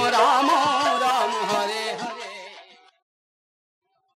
Ram Ram